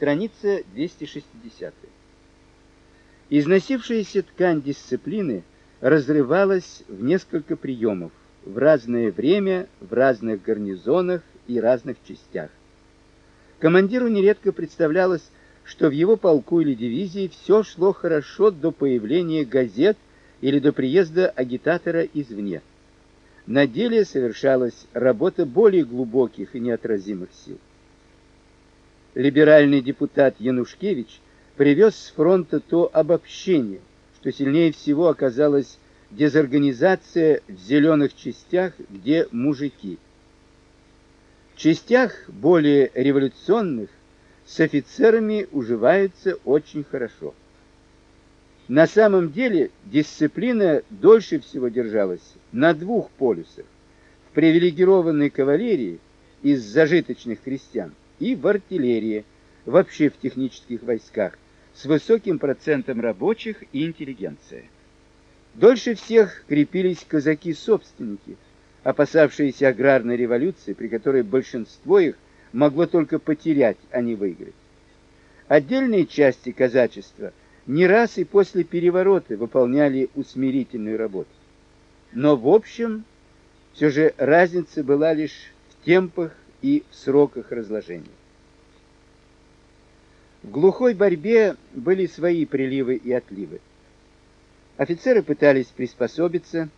Страница 260. Износившаяся ткань дисциплины разрывалась в несколько приемов, в разное время, в разных гарнизонах и разных частях. Командиру нередко представлялось, что в его полку или дивизии все шло хорошо до появления газет или до приезда агитатора извне. На деле совершалась работа более глубоких и неотразимых сил. Либеральный депутат Янушкевич привез с фронта то обобщение, что сильнее всего оказалось дезорганизация в зеленых частях, где мужики. В частях более революционных с офицерами уживаются очень хорошо. На самом деле дисциплина дольше всего держалась на двух полюсах: в привилегированной кавалерии из зажиточных крестьян и в артиллерии, вообще в технических войсках с высоким процентом рабочих и интеллигенции. Дольше всех крепились казаки-собственники, опасавшиеся аграрной революции, при которой большинство их могло только потерять, а не выиграть. Отдельные части казачества не раз и после переворота выполняли усмирительную работу. Но в общем все же разница была лишь в темпах и в сроках разложения. В глухой борьбе были свои приливы и отливы. Офицеры пытались приспособиться,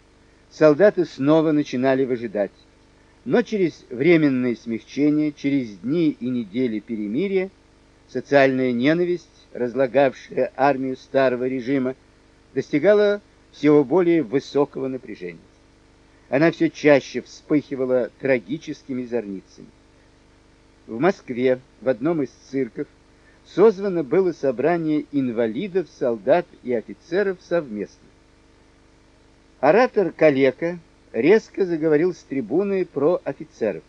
солдаты снова начинали выжидать. Но через временное смягчение, через дни и недели перемирия, социальная ненависть, разлагавшая армию старого режима, достигала всего более высокого напряжения. Она все чаще вспыхивала трагическими зорницами. В Москве в одном из цирков созвано было собрание инвалидов, солдат и офицеров совместно. Оратор Калека резко заговорил с трибуны про офицеров.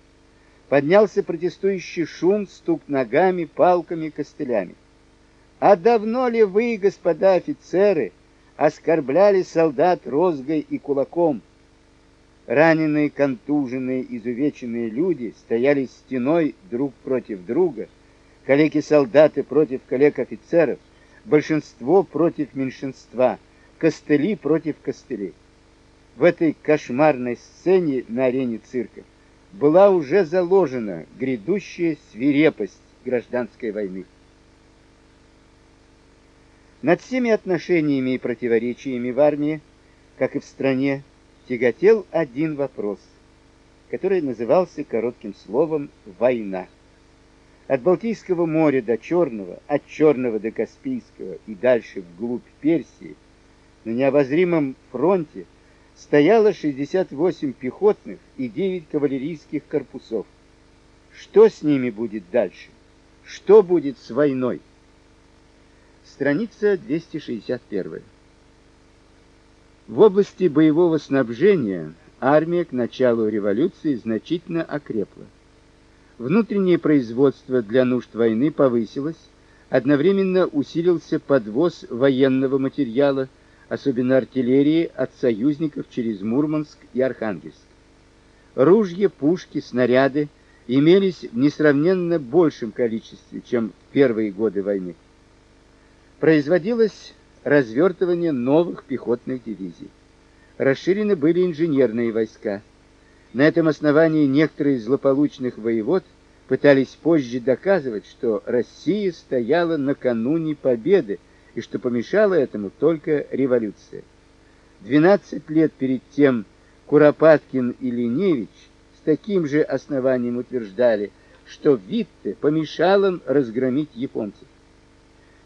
Поднялся протестующий шум, стук ногами, палками, костылями. А давно ли вы, господа офицеры, оскорбляли солдат розгой и кулаком? Раненые, контуженные, изувеченные люди стояли стеной друг против друга, коллеги-солдаты против коллег-офицеров, большинство против меньшинства, костыли против костылей в этой кошмарной сцене на арене цирка была уже заложена грядущая свирепость гражданской войны. Над всеми отношениями и противоречиями в армии, как и в стране, тяготел один вопрос, который назывался коротким словом «война». От Балтийского моря до Черного, от Черного до Каспийского и дальше вглубь Персии, на необозримом фронте стояло 68 пехотных и 9 кавалерийских корпусов. Что с ними будет дальше? Что будет с войной? Страница 261. В области боевого снабжения армия к началу революции значительно окрепла. Внутреннее производство для нужд войны повысилось, одновременно усилился подвоз военного материала – особенно артиллерии от союзников через Мурманск и Архангельск. Ружья, пушки, снаряды имелись в несравненно большем количестве, чем в первые годы войны. Производилось развертывание новых пехотных дивизий. Расширены были инженерные войска. На этом основании некоторые из злополучных воевод пытались позже доказывать, что Россия стояла накануне победы и что помешало этому только революция. 12 лет перед тем Куропаткин и Леневич с таким же основанием утверждали, что Витте помешал им разгромить японцев.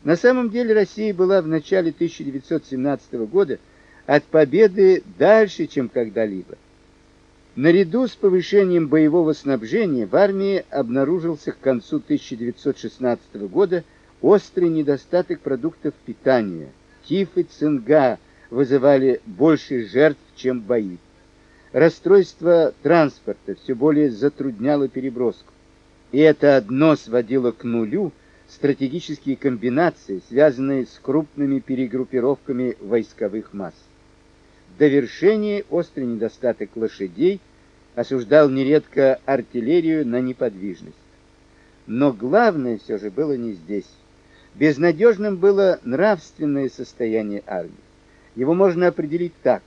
На самом деле Россия была в начале 1917 года от победы дальше, чем когда-либо. Наряду с повышением боевого снабжения в армии обнаружился к концу 1916 года Острый недостаток продуктов питания, тиф и цинга вызывали больше жертв, чем бои. Расстройство транспорта все более затрудняло переброску. И это одно сводило к нулю стратегические комбинации, связанные с крупными перегруппировками войсковых масс. Довершение острый недостаток лошадей осуждал нередко артиллерию на неподвижность. Но главное все же было не здесь. Безнадежным было нравственное состояние армии. Его можно определить так: